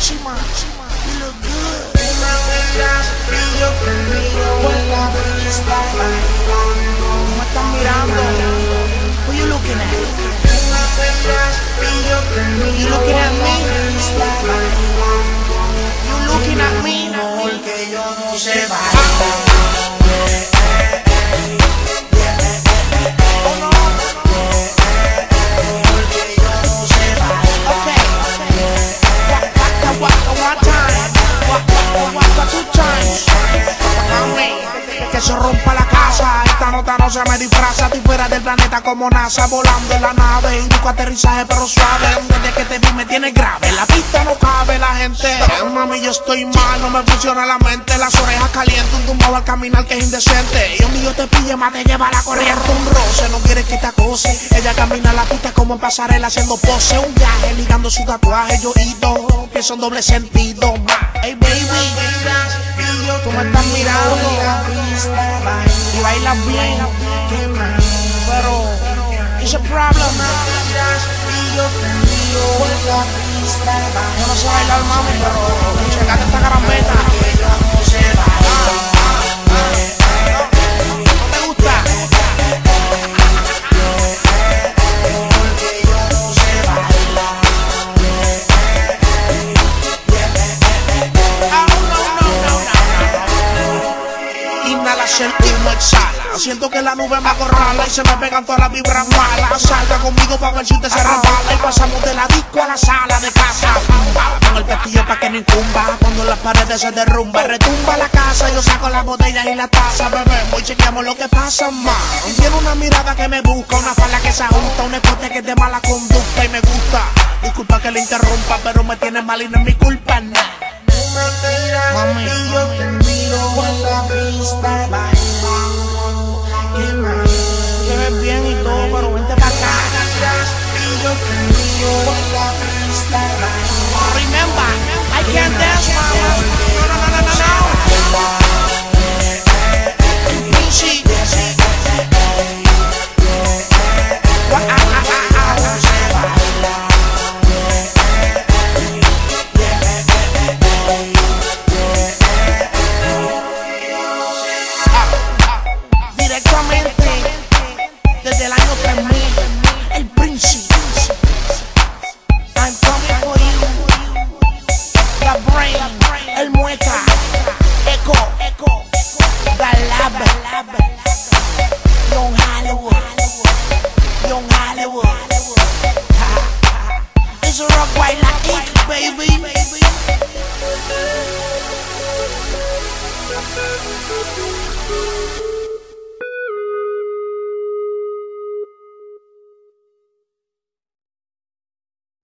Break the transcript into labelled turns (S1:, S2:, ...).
S1: chima. You look good.
S2: Brillo conmigo en la pista bailando.
S1: Me están mirando. Who you looking at?
S2: Conmigo
S1: You looking at me? You looking at me?
S2: Porque yo no sé bailar.
S1: Rompa la casa, esta nota no se me disfraza, estoy fuera del planeta como NASA, volando en la nave, busco aterrizaje pero suave, desde que te vi me tienes grave, la pista no cabe, la gente, mami yo estoy mal, no me funciona la mente, las orejas calientes, un tumbado al caminar que es indecente, y un yo te pille más te lleva la corriente, un roce, no quiere que te acose, ella camina la pista como en pasarela haciendo pose, un viaje ligando su tatuaje, yo ido, pienso en doble sentido, ma. hey baby, tú me estás mirando, y bailas bien, pero it's a problem. Yo no sé bailar mami, pero checate esta carambeta. Humo exhala. Siento que la nube me acorrala y se me pegan todas las vibras malas. Salga conmigo para ver si usted se resbala. Y pasamos de la disco a la sala de casa. Con el pestillo para que no incumba. Cuando las paredes se derrumban, retumba la casa. Yo saco las botellas y la taza. Bebemos y chequeamos lo que pasa más. Tiene una mirada que me busca, una falda que se ajusta, un escote que es de mala conducta y me gusta. Disculpa que le interrumpa, pero me tiene mal y no es mi culpa, nada. Mami.
S2: Y yo te miro en la pista bailando.
S1: It's a rock white like it, baby.